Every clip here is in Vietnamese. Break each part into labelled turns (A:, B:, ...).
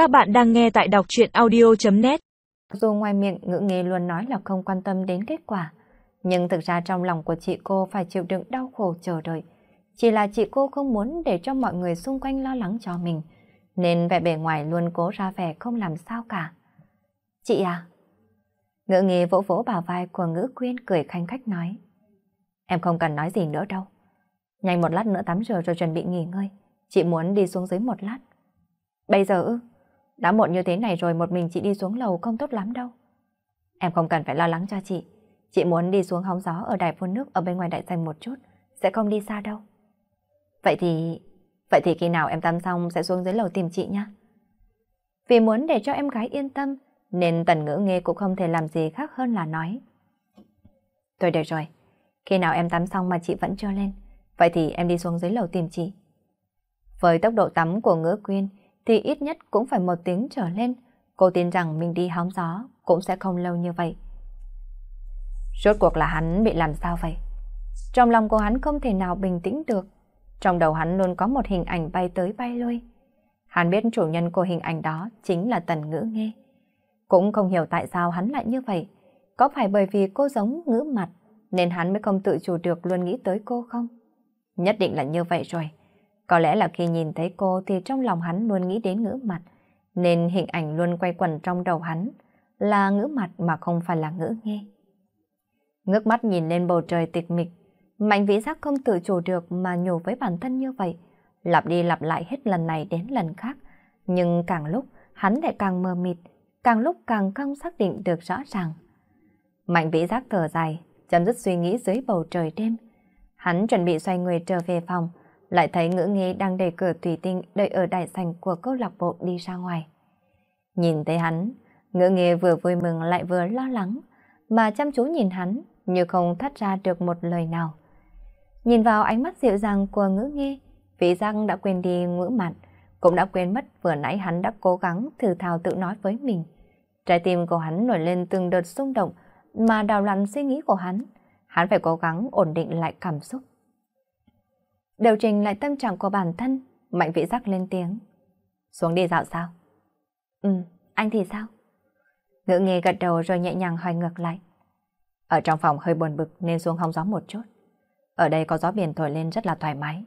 A: Các bạn đang nghe tại đọc chuyện audio.net
B: Dù ngoài miệng ngữ nghề luôn nói là không quan tâm đến kết quả, nhưng thực ra trong lòng của chị cô phải chịu đựng đau khổ chờ đợi. Chỉ là chị cô không muốn để cho mọi người xung quanh lo lắng cho mình, nên vẻ bề ngoài luôn cố ra vẻ không làm sao cả. Chị à? Ngữ nghề vỗ vỗ bả vai của ngữ quyên cười khanh khách nói. Em không cần nói gì nữa đâu. Nhanh một lát nữa tắm rửa rồi chuẩn bị nghỉ ngơi. Chị muốn đi xuống dưới một lát. Bây giờ ư? Đã muộn như thế này rồi một mình chị đi xuống lầu không tốt lắm đâu. Em không cần phải lo lắng cho chị. Chị muốn đi xuống hóng gió ở đài phun nước ở bên ngoài đại sành một chút. Sẽ không đi xa đâu. Vậy thì... Vậy thì khi nào em tắm xong sẽ xuống dưới lầu tìm chị nhé. Vì muốn để cho em gái yên tâm, nên tần ngữ nghe cũng không thể làm gì khác hơn là nói. tôi được rồi, khi nào em tắm xong mà chị vẫn chưa lên, vậy thì em đi xuống dưới lầu tìm chị. Với tốc độ tắm của ngữ quyên thì ít nhất cũng phải một tiếng trở lên, cô tin rằng mình đi hóng gió cũng sẽ không lâu như vậy. Rốt cuộc là hắn bị làm sao vậy? Trong lòng của hắn không thể nào bình tĩnh được. Trong đầu hắn luôn có một hình ảnh bay tới bay lui. Hắn biết chủ nhân của hình ảnh đó chính là Tần Ngữ Nghe. Cũng không hiểu tại sao hắn lại như vậy. Có phải bởi vì cô giống ngữ mặt nên hắn mới không tự chủ được luôn nghĩ tới cô không? Nhất định là như vậy rồi. Có lẽ là khi nhìn thấy cô thì trong lòng hắn luôn nghĩ đến ngữ mặt, nên hình ảnh luôn quay quẩn trong đầu hắn là ngữ mặt mà không phải là ngữ nghe. Ngước mắt nhìn lên bầu trời tịch mịch, mạnh vĩ giác không tự chủ được mà nhủ với bản thân như vậy, lặp đi lặp lại hết lần này đến lần khác, nhưng càng lúc hắn lại càng mơ mịt, càng lúc càng không xác định được rõ ràng. Mạnh vĩ giác thở dài, chấm dứt suy nghĩ dưới bầu trời đêm. Hắn chuẩn bị xoay người trở về phòng, lại thấy ngữ nghi đang đẩy cửa tùy tinh đợi ở đại sảnh của câu lạc bộ đi ra ngoài. Nhìn thấy hắn, ngữ nghi vừa vui mừng lại vừa lo lắng, mà chăm chú nhìn hắn như không thắt ra được một lời nào. Nhìn vào ánh mắt dịu dàng của ngữ nghi, vị giang đã quên đi ngữ mặt, cũng đã quên mất vừa nãy hắn đã cố gắng thử thào tự nói với mình. Trái tim của hắn nổi lên từng đợt xung động mà đào loạn suy nghĩ của hắn. Hắn phải cố gắng ổn định lại cảm xúc. Điều chỉnh lại tâm trạng của bản thân, mạnh vĩ giác lên tiếng. Xuống đi dạo sao? Ừ, anh thì sao? Ngữ nghề gật đầu rồi nhẹ nhàng hỏi ngược lại. Ở trong phòng hơi buồn bực nên xuống hóng gió một chút. Ở đây có gió biển thổi lên rất là thoải mái.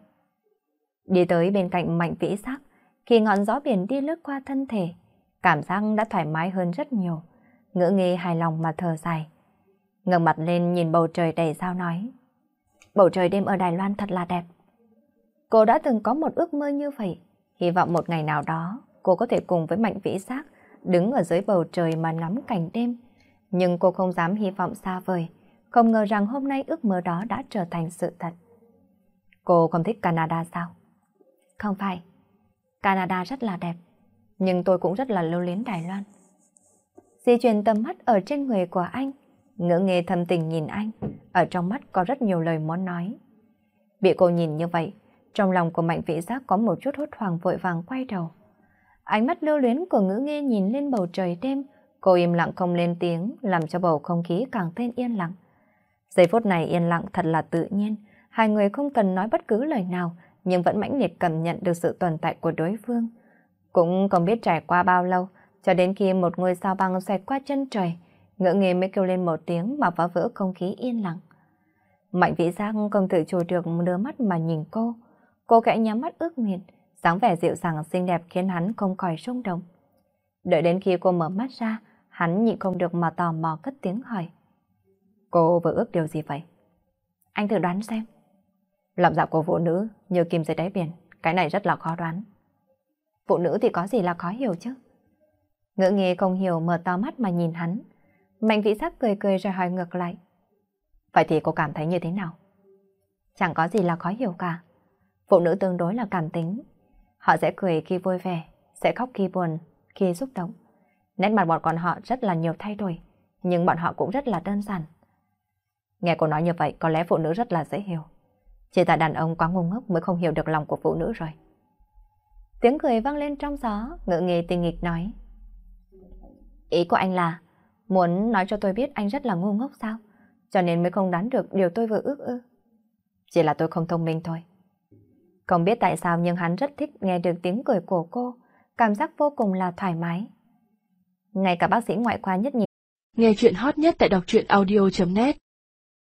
B: Đi tới bên cạnh mạnh vĩ giác, khi ngọn gió biển đi lướt qua thân thể, cảm giác đã thoải mái hơn rất nhiều. Ngữ nghề hài lòng mà thở dài. ngẩng mặt lên nhìn bầu trời đầy sao nói. Bầu trời đêm ở Đài Loan thật là đẹp. Cô đã từng có một ước mơ như vậy. Hy vọng một ngày nào đó, cô có thể cùng với Mạnh Vĩ Giác đứng ở dưới bầu trời mà ngắm cảnh đêm. Nhưng cô không dám hy vọng xa vời, không ngờ rằng hôm nay ước mơ đó đã trở thành sự thật. Cô không thích Canada sao? Không phải. Canada rất là đẹp, nhưng tôi cũng rất là lưu luyến Đài Loan. Di chuyển tầm mắt ở trên người của anh, ngỡ nghề thầm tình nhìn anh, ở trong mắt có rất nhiều lời muốn nói. Bị cô nhìn như vậy, trong lòng của mạnh vĩ giác có một chút hốt hoảng vội vàng quay đầu. Ánh mắt lưu luyến của ngữ nghe nhìn lên bầu trời đêm, cô im lặng không lên tiếng, làm cho bầu không khí càng thêm yên lặng. Giây phút này yên lặng thật là tự nhiên, hai người không cần nói bất cứ lời nào, nhưng vẫn mãnh liệt cảm nhận được sự tồn tại của đối phương. Cũng không biết trải qua bao lâu, cho đến khi một ngôi sao băng xoẹt qua chân trời, ngỡ nghề mới kêu lên một tiếng mà phá vỡ không khí yên lặng. Mạnh vĩ giác không tự chủ được đưa mắt mà nhìn cô, Cô gái nhắm mắt ước nguyện, dáng vẻ dịu dàng xinh đẹp khiến hắn không khỏi rung động. Đợi đến khi cô mở mắt ra, hắn nhịn không được mà tò mò cất tiếng hỏi. Cô vừa ước điều gì vậy? Anh thử đoán xem. Lòng dạ của phụ nữ như kim dưới đáy biển, cái này rất là khó đoán. Phụ nữ thì có gì là khó hiểu chứ? Ngữ nghề không hiểu mở to mắt mà nhìn hắn. Mạnh vĩ sắc cười cười rồi hỏi ngược lại. Vậy thì cô cảm thấy như thế nào? Chẳng có gì là khó hiểu cả. Phụ nữ tương đối là cảm tính. Họ sẽ cười khi vui vẻ, sẽ khóc khi buồn, khi xúc động. Nét mặt bọn con họ rất là nhiều thay đổi, nhưng bọn họ cũng rất là đơn giản. Nghe cô nói như vậy có lẽ phụ nữ rất là dễ hiểu. Chỉ tại đàn ông quá ngu ngốc mới không hiểu được lòng của phụ nữ rồi. Tiếng cười vang lên trong gió, ngự nghề tình nghịch nói. Ý của anh là, muốn nói cho tôi biết anh rất là ngu ngốc sao? Cho nên mới không đoán được điều tôi vừa ước ư. Chỉ là tôi không thông minh thôi. Không biết tại sao nhưng hắn rất thích nghe được tiếng cười của cô, cảm giác vô cùng là thoải mái. Ngay cả bác sĩ ngoại khoa nhất nhị.
A: Nghe chuyện hot nhất tại đọc truyện audio.net